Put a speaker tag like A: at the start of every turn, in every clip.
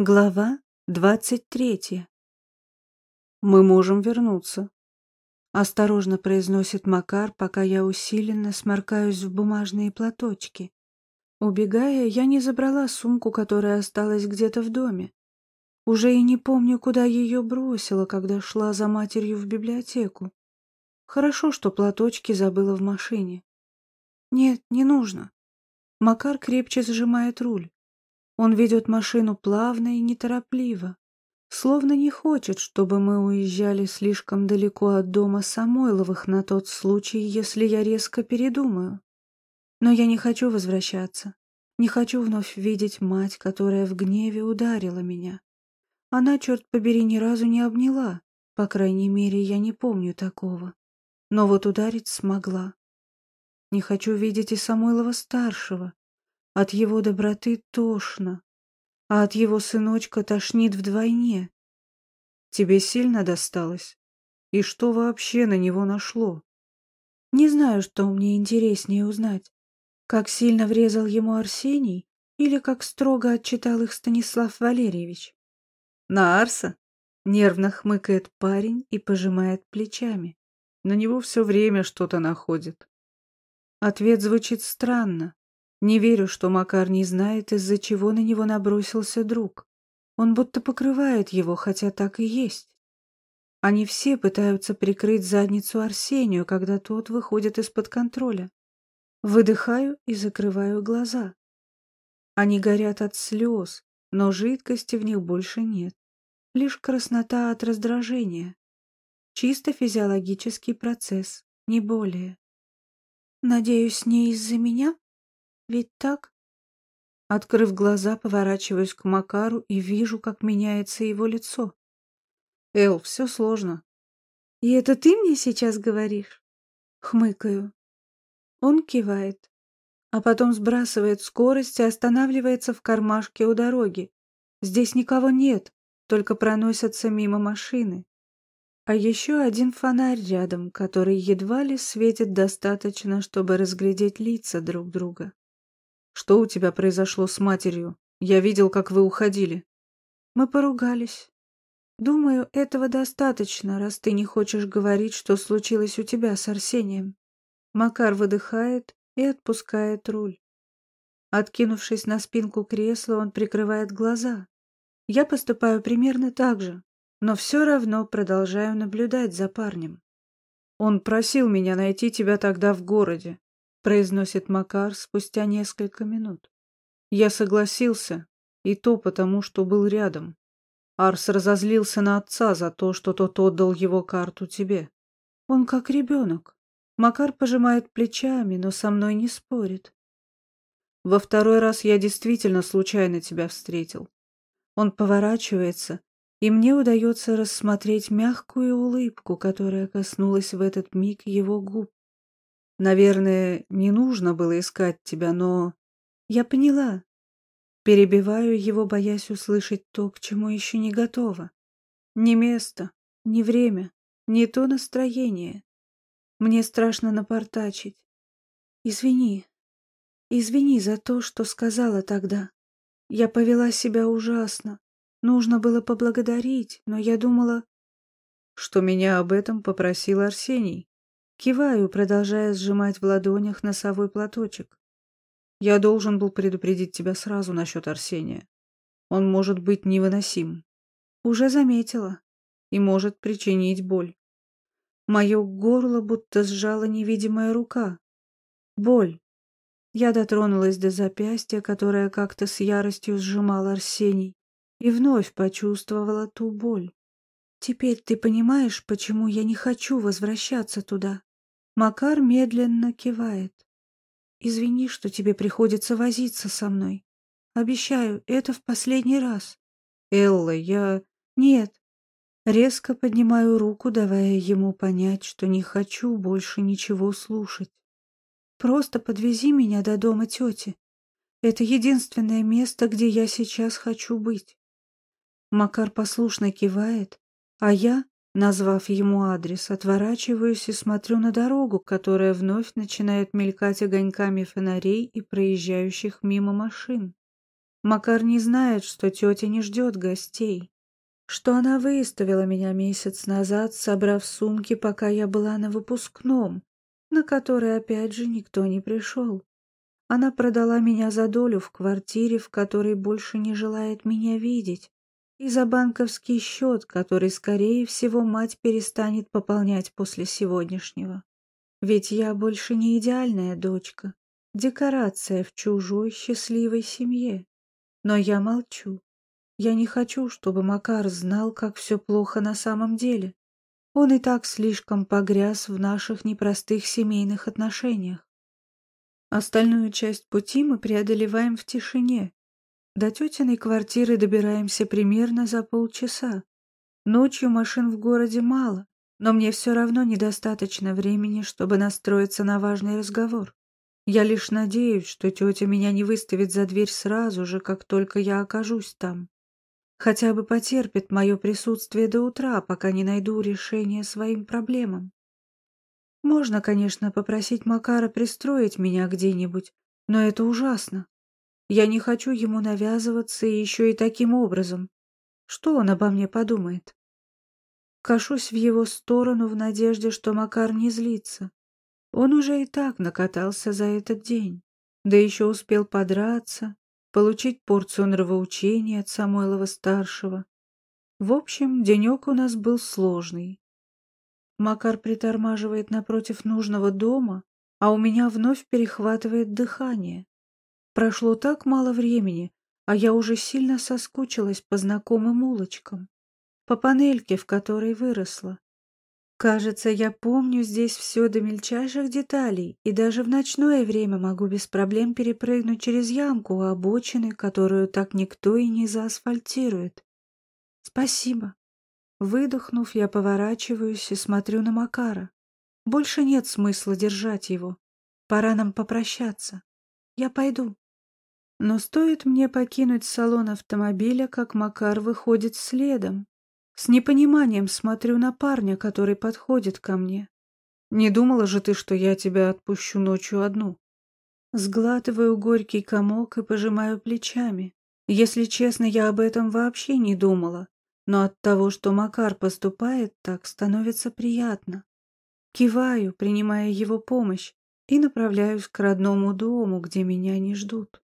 A: Глава двадцать третья. «Мы можем вернуться», — осторожно произносит Макар, пока я усиленно сморкаюсь в бумажные платочки. Убегая, я не забрала сумку, которая осталась где-то в доме. Уже и не помню, куда ее бросила, когда шла за матерью в библиотеку. Хорошо, что платочки забыла в машине. Нет, не нужно. Макар крепче сжимает руль. Он ведет машину плавно и неторопливо, словно не хочет, чтобы мы уезжали слишком далеко от дома Самойловых на тот случай, если я резко передумаю. Но я не хочу возвращаться, не хочу вновь видеть мать, которая в гневе ударила меня. Она, черт побери, ни разу не обняла, по крайней мере, я не помню такого. Но вот ударить смогла. Не хочу видеть и Самойлова-старшего, от его доброты тошно, а от его сыночка тошнит вдвойне. Тебе сильно досталось? И что вообще на него нашло? Не знаю, что мне интереснее узнать. Как сильно врезал ему Арсений или как строго отчитал их Станислав Валерьевич? На Арса? Нервно хмыкает парень и пожимает плечами. На него все время что-то находит. Ответ звучит странно, не верю, что Макар не знает, из-за чего на него набросился друг. Он будто покрывает его, хотя так и есть. Они все пытаются прикрыть задницу Арсению, когда тот выходит из-под контроля. Выдыхаю и закрываю глаза. Они горят от слез, но жидкости в них больше нет. Лишь краснота от раздражения. Чисто физиологический процесс, не более. Надеюсь, не из-за меня? Ведь так? Открыв глаза, поворачиваюсь к Макару и вижу, как меняется его лицо. Эл, все сложно. И это ты мне сейчас говоришь? Хмыкаю. Он кивает, а потом сбрасывает скорость и останавливается в кармашке у дороги. Здесь никого нет, только проносятся мимо машины. А еще один фонарь рядом, который едва ли светит достаточно, чтобы разглядеть лица друг друга. Что у тебя произошло с матерью? Я видел, как вы уходили. Мы поругались. Думаю, этого достаточно, раз ты не хочешь говорить, что случилось у тебя с Арсением. Макар выдыхает и отпускает руль. Откинувшись на спинку кресла, он прикрывает глаза. Я поступаю примерно так же, но все равно продолжаю наблюдать за парнем. Он просил меня найти тебя тогда в городе произносит Макар спустя несколько минут. Я согласился, и то потому, что был рядом. Арс разозлился на отца за то, что тот отдал его карту тебе. Он как ребенок. Макар пожимает плечами, но со мной не спорит. Во второй раз я действительно случайно тебя встретил. Он поворачивается, и мне удается рассмотреть мягкую улыбку, которая коснулась в этот миг его губ. Наверное, не нужно было искать тебя, но... Я поняла. Перебиваю его, боясь услышать то, к чему еще не готова. Не место, не время, не то настроение. Мне страшно напортачить. Извини. Извини за то, что сказала тогда. Я повела себя ужасно. Нужно было поблагодарить, но я думала... Что меня об этом попросил Арсений. Киваю, продолжая сжимать в ладонях носовой платочек. Я должен был предупредить тебя сразу насчет Арсения. Он может быть невыносим. Уже заметила. И может причинить боль. Мое горло будто сжала невидимая рука. Боль. Я дотронулась до запястья, которое как-то с яростью сжимал Арсений, и вновь почувствовала ту боль. Теперь ты понимаешь, почему я не хочу возвращаться туда? Макар медленно кивает. Извини, что тебе приходится возиться со мной. Обещаю, это в последний раз. Элла, я... Нет. Резко поднимаю руку, давая ему понять, что не хочу больше ничего слушать. Просто подвези меня до дома тети. Это единственное место, где я сейчас хочу быть. Макар послушно кивает, а я, назвав ему адрес, отворачиваюсь и смотрю на дорогу, которая вновь начинает мелькать огоньками фонарей и проезжающих мимо машин. Макар не знает, что тетя не ждет гостей, что она выставила меня месяц назад, собрав сумки, пока я была на выпускном, на который опять же никто не пришел. Она продала меня за долю в квартире, в которой больше не желает меня видеть, и за банковский счет, который, скорее всего, мать перестанет пополнять после сегодняшнего. Ведь я больше не идеальная дочка, декорация в чужой счастливой семье. Но я молчу. Я не хочу, чтобы Макар знал, как все плохо на самом деле. Он и так слишком погряз в наших непростых семейных отношениях. Остальную часть пути мы преодолеваем в тишине. До тетиной квартиры добираемся примерно за полчаса. Ночью машин в городе мало, но мне все равно недостаточно времени, чтобы настроиться на важный разговор. Я лишь надеюсь, что тетя меня не выставит за дверь сразу же, как только я окажусь там. Хотя бы потерпит мое присутствие до утра, пока не найду решение своим проблемам. Можно, конечно, попросить Макара пристроить меня где-нибудь, но это ужасно. Я не хочу ему навязываться еще и таким образом. Что он обо мне подумает? Кашусь в его сторону в надежде, что Макар не злится. Он уже и так накатался за этот день, да еще успел подраться, получить порцию нравоучения от Самойлова-старшего. В общем, денек у нас был сложный. Макар притормаживает напротив нужного дома, а у меня вновь перехватывает дыхание. Прошло так мало времени, а я уже сильно соскучилась по знакомым улочкам, по панельке, в которой выросла. Кажется, я помню здесь все до мельчайших деталей, и даже в ночное время могу без проблем перепрыгнуть через ямку у обочины, которую так никто и не заасфальтирует. Спасибо. Выдохнув, я поворачиваюсь и смотрю на Макара. Больше нет смысла держать его. Пора нам попрощаться. Я пойду. Но стоит мне покинуть салон автомобиля, как Макар выходит следом. С непониманием смотрю на парня, который подходит ко мне. Не думала же ты, что я тебя отпущу ночью одну? Сглатываю горький комок и пожимаю плечами. Если честно, я об этом вообще не думала, но от того, что Макар поступает так, становится приятно. Киваю, принимая его помощь, и направляюсь к родному дому, где меня не ждут.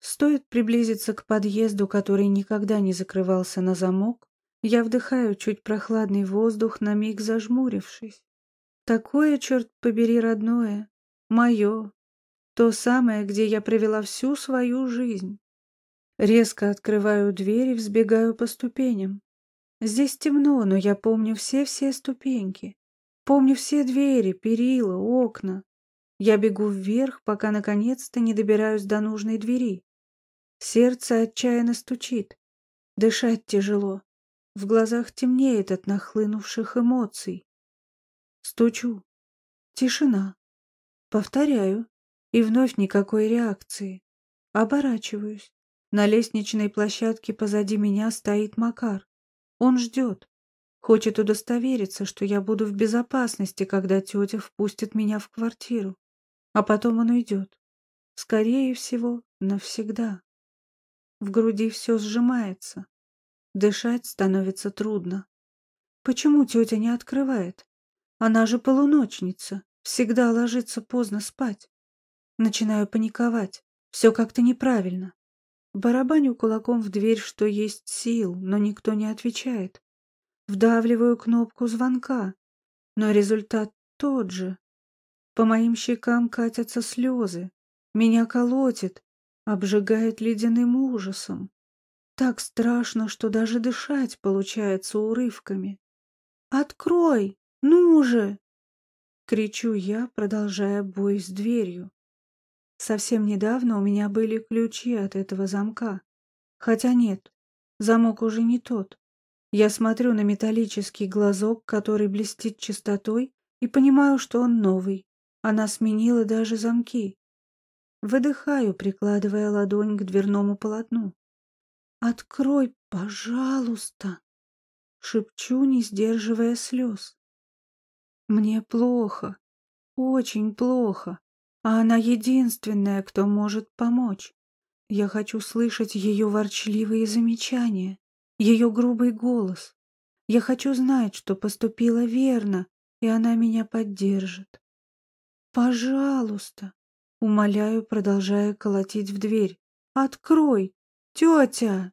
A: Стоит приблизиться к подъезду, который никогда не закрывался на замок, я вдыхаю чуть прохладный воздух, на миг зажмурившись. Такое, черт побери, родное, мое, то самое, где я провела всю свою жизнь. Резко открываю дверь и взбегаю по ступеням. Здесь темно, но я помню все-все ступеньки. Помню все двери, перила, окна. Я бегу вверх, пока наконец-то не добираюсь до нужной двери. Сердце отчаянно стучит. Дышать тяжело. В глазах темнеет от нахлынувших эмоций. Стучу. Тишина. Повторяю. И вновь никакой реакции. Оборачиваюсь. На лестничной площадке позади меня стоит Макар. Он ждет. Хочет удостовериться, что я буду в безопасности, когда тетя впустит меня в квартиру. А потом он уйдет. Скорее всего, навсегда. В груди все сжимается. Дышать становится трудно. Почему тетя не открывает? Она же полуночница, всегда ложится поздно спать. Начинаю паниковать. Все как-то неправильно. Барабаню кулаком в дверь, что есть сил, но никто не отвечает. Вдавливаю кнопку звонка, но результат тот же. По моим щекам катятся слезы. Меня колотит, обжигает ледяным ужасом. Так страшно, что даже дышать получается урывками. «Открой! Ну же!» Кричу я, продолжая бой с дверью. Совсем недавно у меня были ключи от этого замка. Хотя нет, замок уже не тот. Я смотрю на металлический глазок, который блестит чистотой, и понимаю, что он новый. Она сменила даже замки. Выдыхаю, прикладывая ладонь к дверному полотну. «Открой, пожалуйста!» Шепчу, не сдерживая слез. Мне плохо, очень плохо, а она единственная, кто может помочь. Я хочу слышать ее ворчливые замечания, ее грубый голос. Я хочу знать, что поступила верно, и она меня поддержит. Пожалуйста, умоляю, продолжая колотить в дверь. Открой, тетя!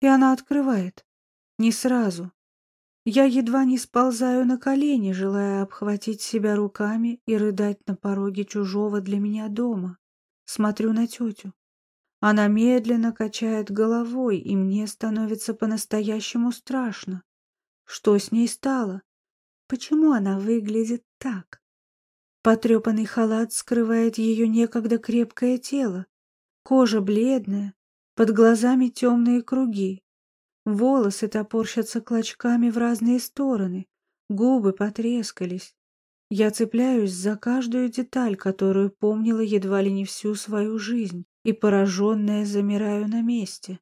A: И она открывает. Не сразу. Я едва не сползаю на колени, желая обхватить себя руками и рыдать на пороге чужого для меня дома. Смотрю на тетю. Она медленно качает головой, и мне становится по-настоящему страшно. Что с ней стало? Почему она выглядит так? Потрепанный халат скрывает ее некогда крепкое тело. Кожа бледная, под глазами темные круги. Волосы топорщатся клочками в разные стороны, губы потрескались. Я цепляюсь за каждую деталь, которую помнила едва ли не всю свою жизнь, и пораженная замираю на месте.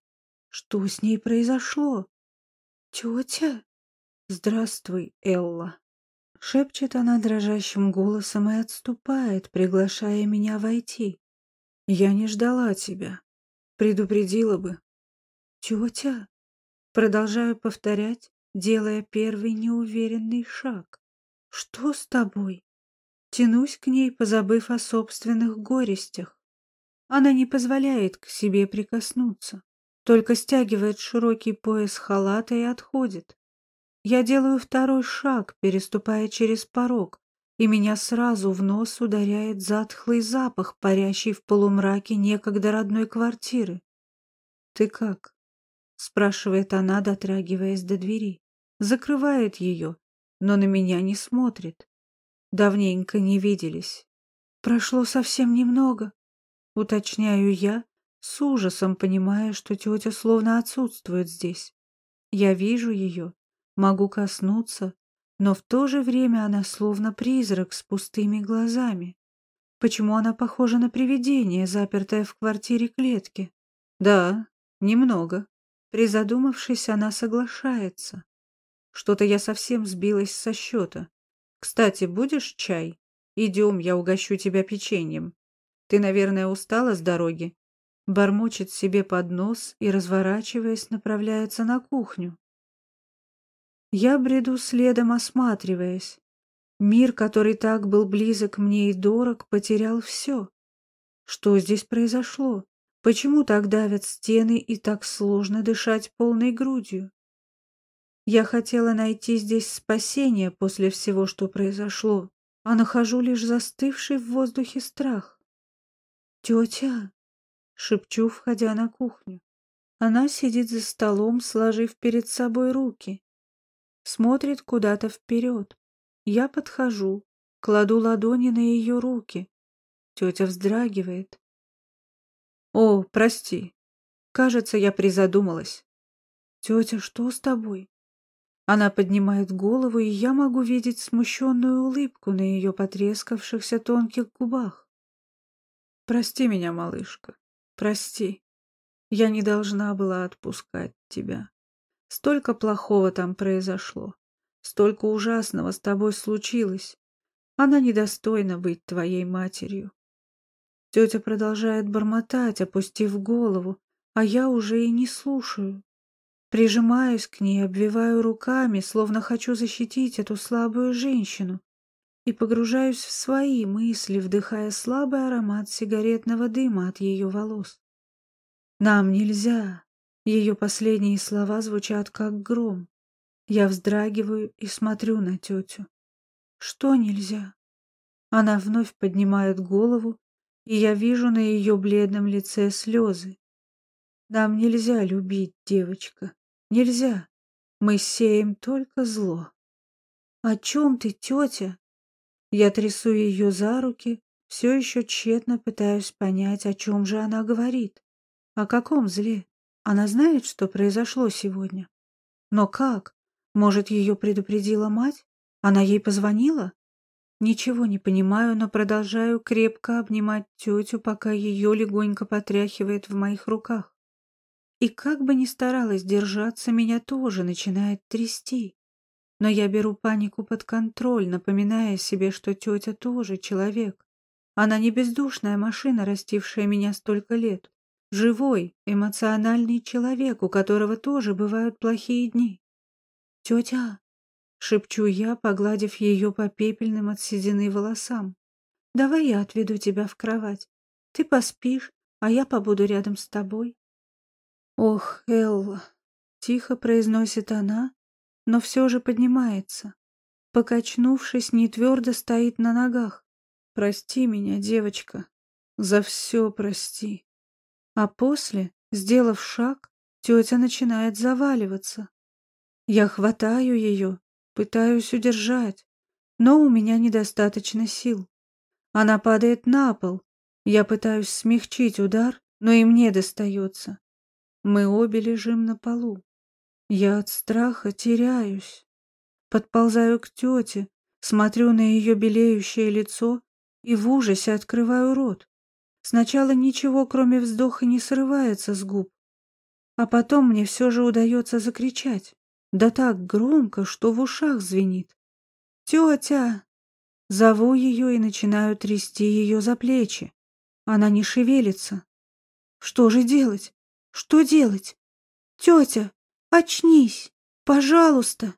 A: Что с ней произошло? Тетя? «Здравствуй, Элла!» Шепчет она дрожащим голосом и отступает, приглашая меня войти. «Я не ждала тебя. Предупредила бы». «Тетя?» Продолжаю повторять, делая первый неуверенный шаг. «Что с тобой?» Тянусь к ней, позабыв о собственных горестях. Она не позволяет к себе прикоснуться, только стягивает широкий пояс халата и отходит. Я делаю второй шаг, переступая через порог, и меня сразу в нос ударяет затхлый запах, парящий в полумраке некогда родной квартиры. «Ты как?» — спрашивает она, дотрагиваясь до двери. Закрывает ее, но на меня не смотрит. Давненько не виделись. Прошло совсем немного, уточняю я, с ужасом понимая, что тетя словно отсутствует здесь. Я вижу ее, Могу коснуться, но в то же время она словно призрак с пустыми глазами. Почему она похожа на привидение, запертое в квартире клетки? Да, немного. Призадумавшись, она соглашается. Что-то я совсем сбилась со счета. Кстати, будешь чай? Идем, я угощу тебя печеньем. Ты, наверное, устала с дороги? Бормочет себе под нос и, разворачиваясь, направляется на кухню. Я бреду следом, осматриваясь. Мир, который так был близок мне и дорог, потерял все. Что здесь произошло? Почему так давят стены и так сложно дышать полной грудью? Я хотела найти здесь спасение после всего, что произошло, а нахожу лишь застывший в воздухе страх. «Тетя!» — шепчу, входя на кухню. Она сидит за столом, сложив перед собой руки смотрит куда-то вперед. Я подхожу, кладу ладони на ее руки. Тетя вздрагивает. «О, прости. Кажется, я призадумалась». «Тетя, что с тобой?» Она поднимает голову, и я могу видеть смущенную улыбку на ее потрескавшихся тонких губах. «Прости меня, малышка, прости. Я не должна была отпускать тебя. Столько плохого там произошло. Столько ужасного с тобой случилось. Она недостойна быть твоей матерью. Тетя продолжает бормотать, опустив голову, а я уже и не слушаю. Прижимаюсь к ней, обвиваю руками, словно хочу защитить эту слабую женщину, и погружаюсь в свои мысли, вдыхая слабый аромат сигаретного дыма от ее волос. Нам нельзя, ее последние слова звучат как гром. Я вздрагиваю и смотрю на тетю. Что нельзя? Она вновь поднимает голову, и я вижу на ее бледном лице слезы. Нам нельзя любить, девочка. Нельзя. Мы сеем только зло. О чем ты, тетя? Я трясу ее за руки, все еще тщетно пытаюсь понять, о чем же она говорит. О каком зле? Она знает, что произошло сегодня. Но как? Может, ее предупредила мать? Она ей позвонила? Ничего не понимаю, но продолжаю крепко обнимать тетю, пока ее легонько потряхивает в моих руках. И как бы ни старалась держаться, меня тоже начинает трясти. Но я беру панику под контроль, напоминая себе, что тетя тоже человек. Она не бездушная машина, растившая меня столько лет. Живой, эмоциональный человек, у которого тоже бывают плохие дни. «Тетя!» — шепчу я, погладив ее по пепельным от седины волосам. «Давай я отведу тебя в кровать. Ты поспишь, а я побуду рядом с тобой». «Ох, Элла!» — тихо произносит она, но все же поднимается. Покачнувшись, не твердо стоит на ногах. «Прости меня, девочка, за все прости». А после, сделав шаг, тетя начинает заваливаться. Я хватаю ее, пытаюсь удержать, но у меня недостаточно сил. Она падает на пол. Я пытаюсь смягчить удар, но и мне достается. Мы обе лежим на полу. Я от страха теряюсь. Подползаю к тете, смотрю на ее белеющее лицо и в ужасе открываю рот. Сначала ничего, кроме вздоха, не срывается с губ. А потом мне все же удается закричать. Да так громко, что в ушах звенит. «Тетя!» Зову ее и начинаю трясти ее за плечи. Она не шевелится. Что же делать? Что делать? Тетя, очнись! Пожалуйста!